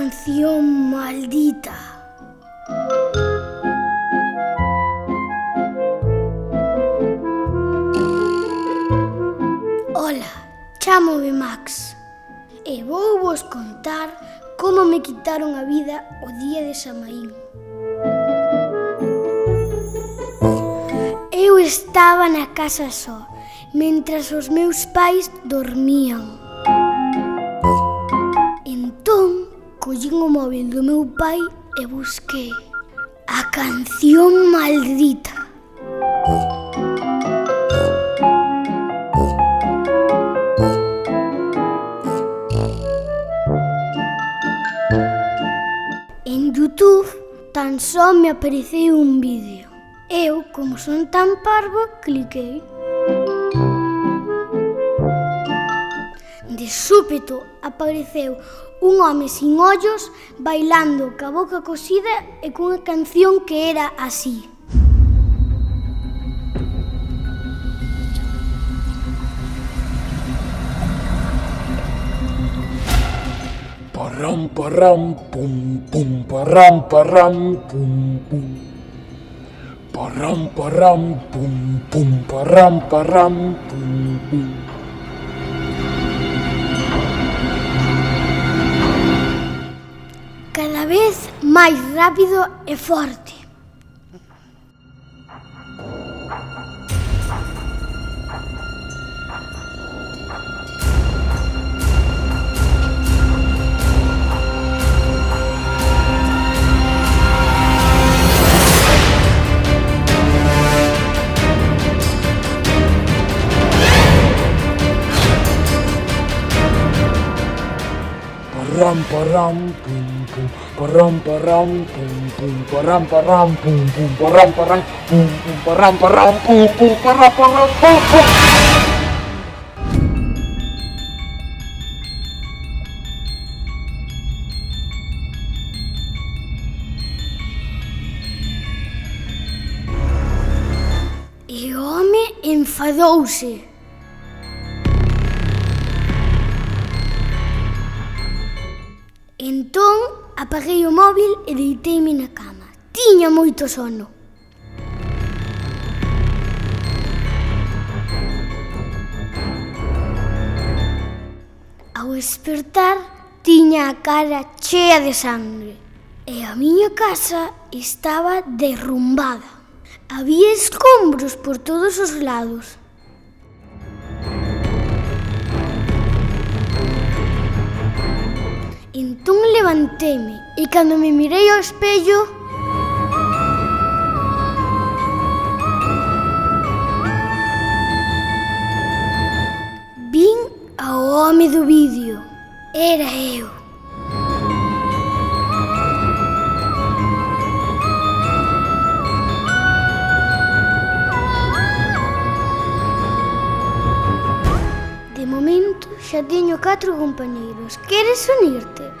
canción maldita. Ola, chamome Max e vou vos contar como me quitaron a vida o día de Samaín. Eu estaba na casa só, mentras os meus pais dormían. collín o móvil do meu pai e busquei a canción maldita. En Youtube tan só me apareceu un vídeo. Eu, como son tan parvo, cliquei. De súpeto apareceu un home sin ollos bailando ca boca cosida e cunha canción que era así. Parram, parram, pum, pum, parram, parram, pum, pum. Parram, parram, pum, pum, parram, parram, pum, pum. máis rápido e forte. Parram, parram, pum, pum, parram, parram, pum, pum, parram, parram, pum, pum, parram, parram, pum, pum, parram, parram, pum, pum, parram, parram, pum, pum. E o home enfadouse. Apaguei o móvil e deiteime na cama. Tiña moito sono. Ao despertar, tiña a cara chea de sangre e a miña casa estaba derrumbada. Había escombros por todos os lados. Entón levanteime e cando me mirei ao espello... Vin ao home do vídeo. Era eu. xa teño catro compañeiros. Queres unirte?